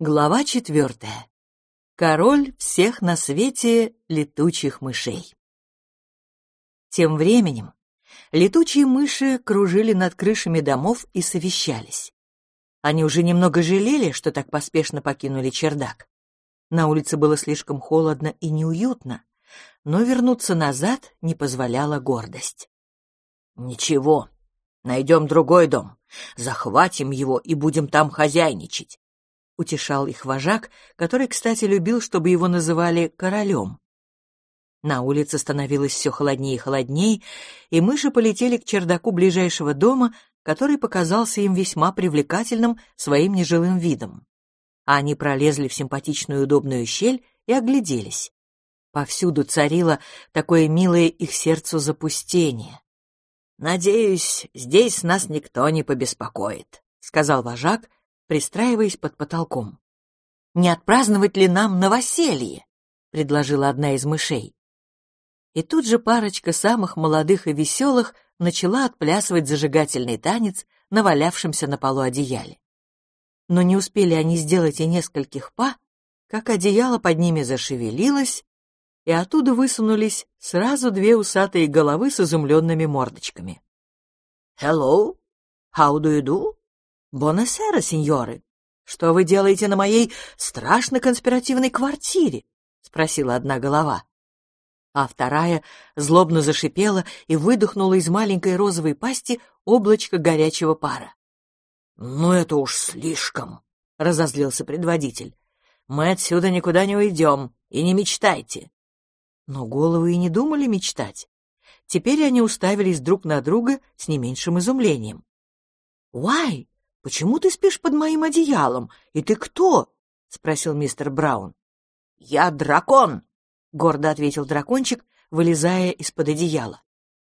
Глава четвертая. Король всех на свете летучих мышей. Тем временем летучие мыши кружили над крышами домов и совещались. Они уже немного жалели, что так поспешно покинули чердак. На улице было слишком холодно и неуютно, но вернуться назад не позволяла гордость. «Ничего, найдем другой дом, захватим его и будем там хозяйничать утешал их вожак, который, кстати, любил, чтобы его называли королем. На улице становилось все холоднее и холоднее, и мыши полетели к чердаку ближайшего дома, который показался им весьма привлекательным своим нежилым видом. А они пролезли в симпатичную удобную щель и огляделись. Повсюду царило такое милое их сердцу запустение. «Надеюсь, здесь нас никто не побеспокоит», — сказал вожак, пристраиваясь под потолком. «Не отпраздновать ли нам новоселье?» — предложила одна из мышей. И тут же парочка самых молодых и веселых начала отплясывать зажигательный танец на валявшемся на полу одеяле. Но не успели они сделать и нескольких па, как одеяло под ними зашевелилось, и оттуда высунулись сразу две усатые головы с изумленными мордочками. «Hello, how do you do?» «Бонасера, сеньоры, что вы делаете на моей страшно конспиративной квартире?» — спросила одна голова. А вторая злобно зашипела и выдохнула из маленькой розовой пасти облачко горячего пара. «Ну это уж слишком!» — разозлился предводитель. «Мы отсюда никуда не уйдем, и не мечтайте!» Но головы и не думали мечтать. Теперь они уставились друг на друга с не меньшим изумлением. «Why? «Почему ты спишь под моим одеялом? И ты кто?» — спросил мистер Браун. «Я дракон», — гордо ответил дракончик, вылезая из-под одеяла.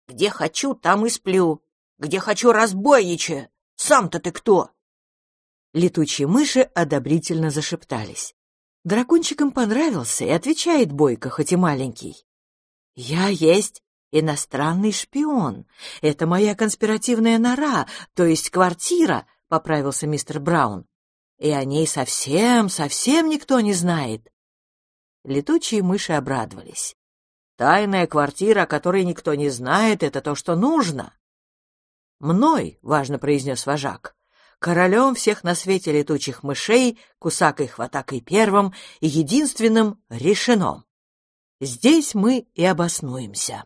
«Где хочу, там и сплю. Где хочу, разбойничаю. Сам-то ты кто?» Летучие мыши одобрительно зашептались. Дракончикам понравился и отвечает бойко, хоть и маленький. «Я есть иностранный шпион. Это моя конспиративная нора, то есть квартира, — поправился мистер Браун. «И о ней совсем, совсем никто не знает». Летучие мыши обрадовались. «Тайная квартира, о которой никто не знает, — это то, что нужно». «Мной», — важно произнес вожак, — «королем всех на свете летучих мышей, кусакой-хватакой первым и единственным решено. Здесь мы и обоснуемся.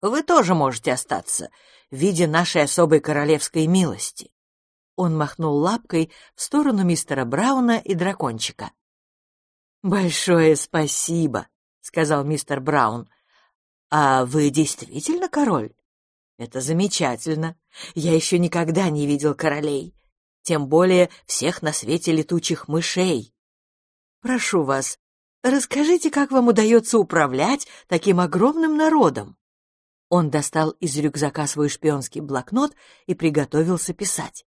Вы тоже можете остаться, в виде нашей особой королевской милости. Он махнул лапкой в сторону мистера Брауна и дракончика. «Большое спасибо», — сказал мистер Браун. «А вы действительно король?» «Это замечательно. Я еще никогда не видел королей. Тем более всех на свете летучих мышей. Прошу вас, расскажите, как вам удается управлять таким огромным народом?» Он достал из рюкзака свой шпионский блокнот и приготовился писать.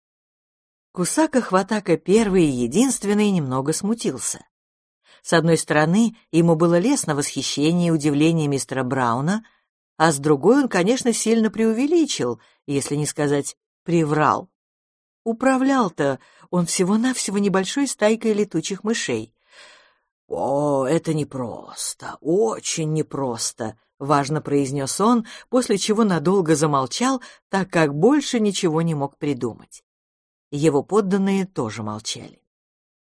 Кусака-хватака первый и единственный немного смутился. С одной стороны, ему было лестно восхищение и удивление мистера Брауна, а с другой он, конечно, сильно преувеличил, если не сказать приврал. Управлял-то он всего-навсего небольшой стайкой летучих мышей. «О, это непросто, очень непросто», — важно произнес он, после чего надолго замолчал, так как больше ничего не мог придумать. Его подданные тоже молчали.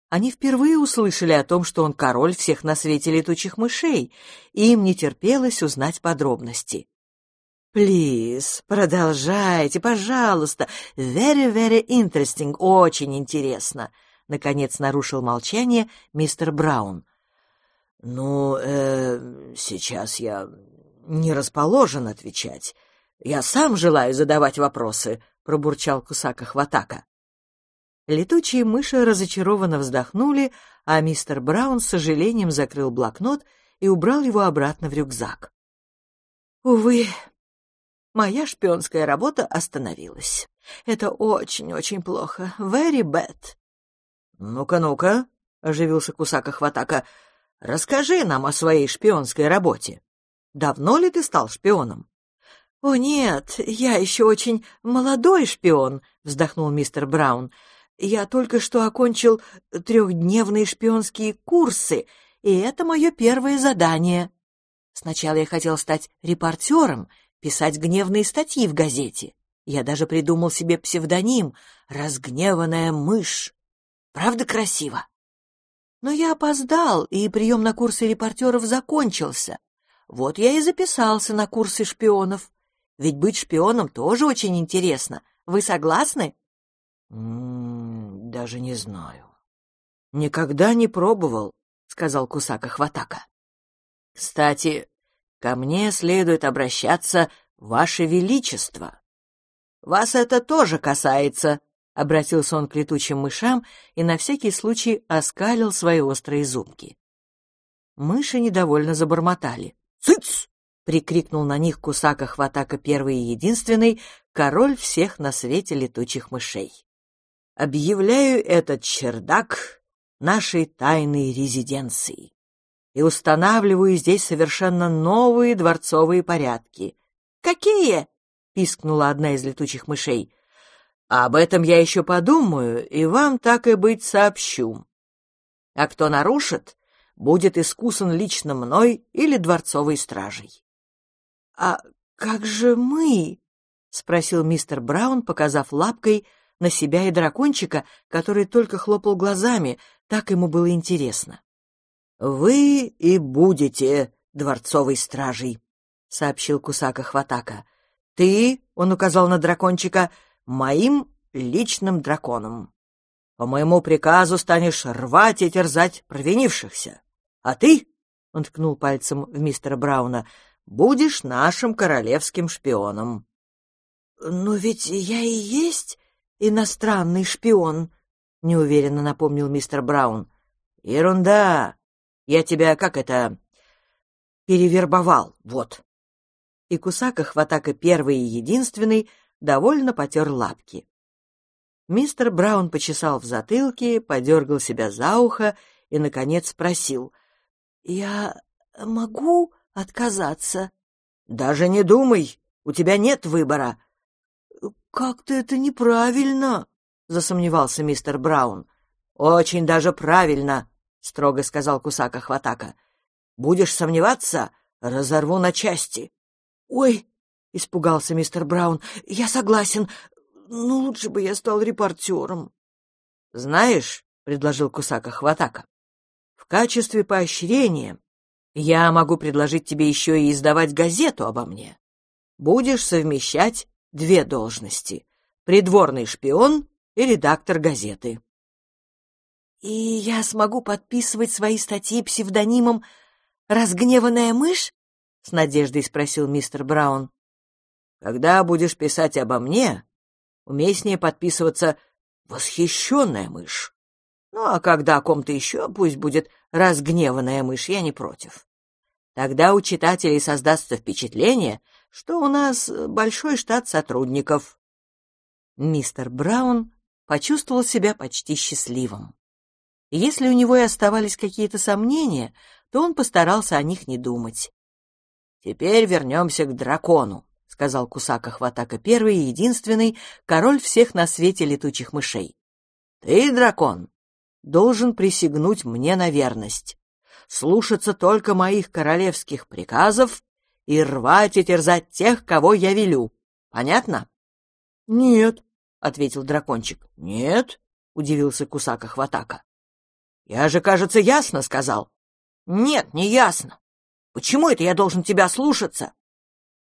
Они впервые услышали о том, что он король всех на свете летучих мышей, и им не терпелось узнать подробности. «Плиз, продолжайте, пожалуйста. Very, very interesting, очень интересно», — наконец нарушил молчание мистер Браун. «Ну, э, сейчас я не расположен отвечать. Я сам желаю задавать вопросы», — пробурчал Кусака Хватака. Летучие мыши разочарованно вздохнули, а мистер Браун с сожалением закрыл блокнот и убрал его обратно в рюкзак. Увы, моя шпионская работа остановилась. Это очень-очень плохо. Very bad. Ну-ка, ну-ка, оживился Кусака Хватака. Расскажи нам о своей шпионской работе. Давно ли ты стал шпионом? О нет, я еще очень молодой шпион, вздохнул мистер Браун. Я только что окончил трехдневные шпионские курсы, и это мое первое задание. Сначала я хотел стать репортером, писать гневные статьи в газете. Я даже придумал себе псевдоним «Разгневанная мышь». Правда красиво? Но я опоздал, и прием на курсы репортеров закончился. Вот я и записался на курсы шпионов. Ведь быть шпионом тоже очень интересно. Вы согласны? Даже не знаю. Никогда не пробовал, сказал Кусака Хватака. Кстати, ко мне следует обращаться Ваше Величество. Вас это тоже касается, обратился он к летучим мышам и на всякий случай оскалил свои острые зубки. Мыши недовольно забормотали. «Цыц!» — прикрикнул на них Кусака Хватака первый и единственный, король всех на свете летучих мышей. «Объявляю этот чердак нашей тайной резиденцией и устанавливаю здесь совершенно новые дворцовые порядки. «Какие?» — пискнула одна из летучих мышей. «Об этом я еще подумаю, и вам так и быть сообщу. А кто нарушит, будет искусан лично мной или дворцовой стражей». «А как же мы?» — спросил мистер Браун, показав лапкой на себя и дракончика, который только хлопал глазами, так ему было интересно. «Вы и будете дворцовой стражей», — сообщил Кусака Хватака. «Ты, — он указал на дракончика, — моим личным драконом. По моему приказу станешь рвать и терзать провинившихся. А ты, — он ткнул пальцем в мистера Брауна, — будешь нашим королевским шпионом». «Но ведь я и есть иностранный шпион», — неуверенно напомнил мистер Браун. «Ерунда! Я тебя, как это, перевербовал, вот». И Кусака Хватака первый и единственный довольно потер лапки. Мистер Браун почесал в затылке, подергал себя за ухо и, наконец, спросил. — Я могу отказаться? — Даже не думай, у тебя нет выбора. — Как-то это неправильно, — засомневался мистер Браун. — Очень даже правильно, — строго сказал Кусака Хватака. — Будешь сомневаться, разорву на части. — Ой, — испугался мистер Браун, — я согласен. Ну, лучше бы я стал репортером. — Знаешь, — предложил Кусака Хватака, — в качестве поощрения я могу предложить тебе еще и издавать газету обо мне. Будешь совмещать две должности — придворный шпион и редактор газеты. И я смогу подписывать свои статьи псевдонимом «Разгневанная мышь»? — с надеждой спросил мистер Браун. «Когда будешь писать обо мне, уместнее подписываться «Восхищенная мышь». Ну, а когда о ком-то еще, пусть будет «Разгневанная мышь», я не против. Тогда у читателей создастся впечатление, что у нас большой штат сотрудников. Мистер Браун почувствовал себя почти счастливым. Если у него и оставались какие-то сомнения, то он постарался о них не думать. «Теперь вернемся к дракону», — сказал Кусака Хватака первый и единственный король всех на свете летучих мышей. «Ты, дракон, должен присягнуть мне на верность, слушаться только моих королевских приказов и рвать и терзать тех, кого я велю. Понятно?» «Нет», — ответил дракончик. «Нет?» — удивился Кусака Хватака. Я же, кажется, ясно сказал. Нет, не ясно. Почему это я должен тебя слушаться?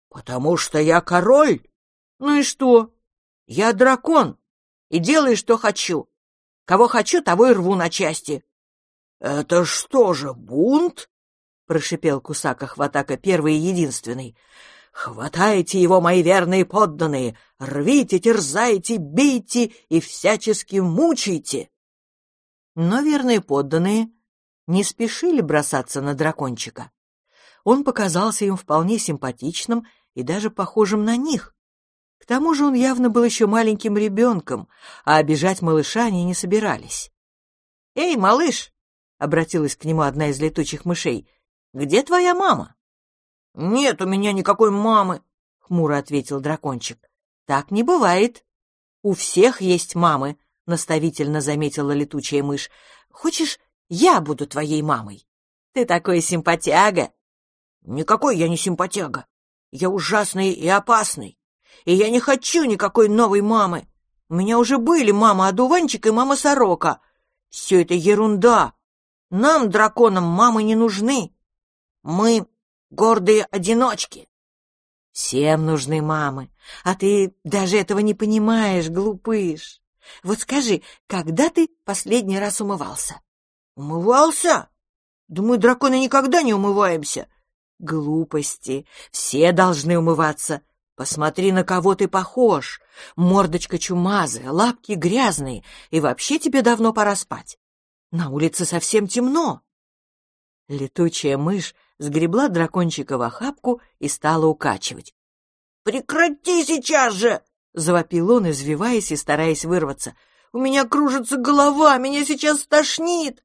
Потому что я король. Ну и что? Я дракон и делаю, что хочу. Кого хочу, того и рву на части. Это что же, бунт? Прошипел Кусака Хватака первый и единственный. Хватайте его, мои верные подданные, рвите, терзайте, бейте и всячески мучайте. Но верные подданные не спешили бросаться на дракончика. Он показался им вполне симпатичным и даже похожим на них. К тому же он явно был еще маленьким ребенком, а обижать малыша они не собирались. «Эй, малыш!» — обратилась к нему одна из летучих мышей. «Где твоя мама?» «Нет у меня никакой мамы», — хмуро ответил дракончик. «Так не бывает. У всех есть мамы, — наставительно заметила летучая мышь. «Хочешь, я буду твоей мамой? Ты такой симпатяга!» «Никакой я не симпатяга. Я ужасный и опасный. И я не хочу никакой новой мамы. У меня уже были мама-одуванчик и мама-сорока. Все это ерунда. Нам, драконам, мамы не нужны. Мы гордые одиночки. Всем нужны мамы, а ты даже этого не понимаешь, глупыш. Вот скажи, когда ты последний раз умывался? Умывался? Да мы, драконы, никогда не умываемся. Глупости. Все должны умываться. Посмотри, на кого ты похож. Мордочка чумазая, лапки грязные, и вообще тебе давно пора спать. На улице совсем темно. Летучая мышь сгребла дракончика в охапку и стала укачивать. «Прекрати сейчас же!» — завопил он, извиваясь и стараясь вырваться. «У меня кружится голова, меня сейчас стошнит!»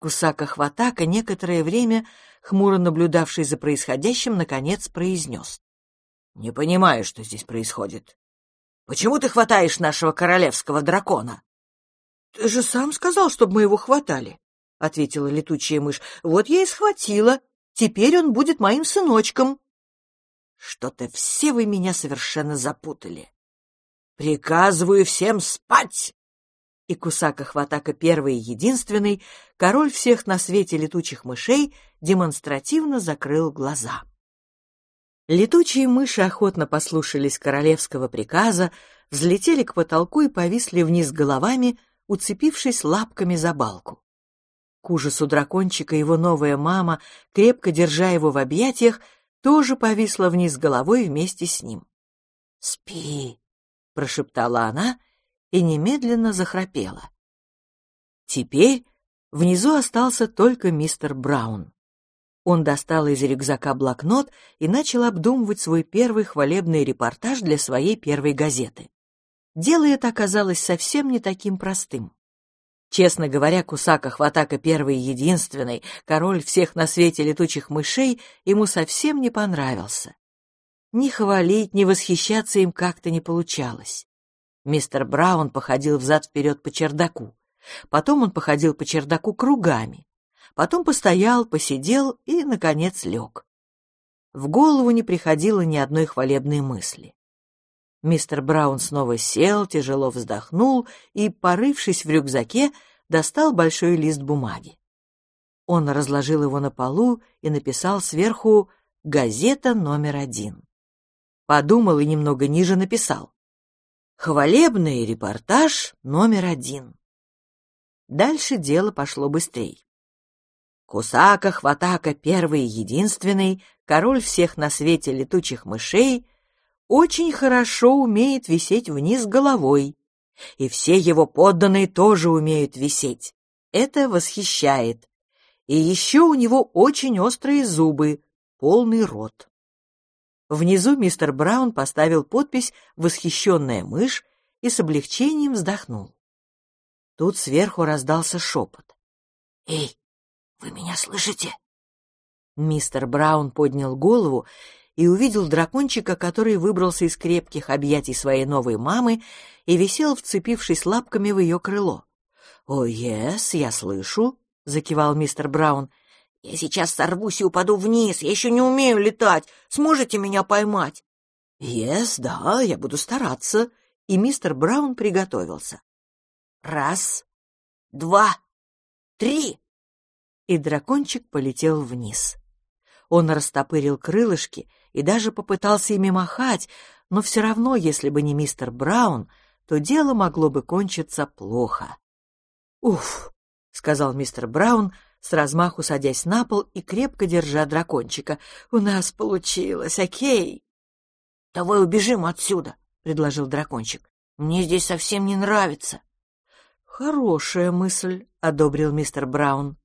Кусака-хватака некоторое время, хмуро наблюдавший за происходящим, наконец произнес. «Не понимаю, что здесь происходит. Почему ты хватаешь нашего королевского дракона?» «Ты же сам сказал, чтобы мы его хватали», — ответила летучая мышь. «Вот я и схватила. Теперь он будет моим сыночком». «Что-то все вы меня совершенно запутали. Приказываю всем спать!» И Кусака-Хватака первый и единственный, король всех на свете летучих мышей, демонстративно закрыл глаза. Летучие мыши охотно послушались королевского приказа, взлетели к потолку и повисли вниз головами, уцепившись лапками за балку. К ужасу дракончика его новая мама, крепко держа его в объятиях, тоже повисла вниз головой вместе с ним. «Спи!» — прошептала она и немедленно захрапела. Теперь внизу остался только мистер Браун. Он достал из рюкзака блокнот и начал обдумывать свой первый хвалебный репортаж для своей первой газеты. Дело это оказалось совсем не таким простым. Честно говоря, Кусака Хватака первый и единственный, король всех на свете летучих мышей, ему совсем не понравился. Ни хвалить, ни восхищаться им как-то не получалось. Мистер Браун походил взад-вперед по чердаку. Потом он походил по чердаку кругами. Потом постоял, посидел и, наконец, лег. В голову не приходило ни одной хвалебной мысли. Мистер Браун снова сел, тяжело вздохнул и, порывшись в рюкзаке, достал большой лист бумаги. Он разложил его на полу и написал сверху «Газета номер один». Подумал и немного ниже написал «Хвалебный репортаж номер один». Дальше дело пошло быстрее. Кусака, Хватака, первый и единственный, король всех на свете летучих мышей — очень хорошо умеет висеть вниз головой, и все его подданные тоже умеют висеть. Это восхищает. И еще у него очень острые зубы, полный рот. Внизу мистер Браун поставил подпись «Восхищенная мышь» и с облегчением вздохнул. Тут сверху раздался шепот. «Эй, вы меня слышите?» Мистер Браун поднял голову и увидел дракончика, который выбрался из крепких объятий своей новой мамы и висел, вцепившись лапками в ее крыло. «О, ес, я слышу», — закивал мистер Браун. «Я сейчас сорвусь и упаду вниз, я еще не умею летать. Сможете меня поймать?» «Ес, да, я буду стараться», и мистер Браун приготовился. «Раз, два, три!» И дракончик полетел вниз. Он растопырил крылышки и даже попытался ими махать, но все равно, если бы не мистер Браун, то дело могло бы кончиться плохо. «Уф!» — сказал мистер Браун, с размаху садясь на пол и крепко держа дракончика. «У нас получилось, окей!» «Давай убежим отсюда!» — предложил дракончик. «Мне здесь совсем не нравится!» «Хорошая мысль!» — одобрил мистер Браун.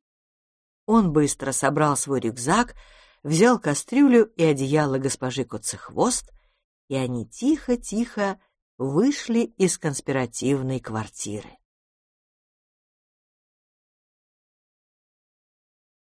Он быстро собрал свой рюкзак, взял кастрюлю и одеяло госпожи Коцехвост, и они тихо-тихо вышли из конспиративной квартиры.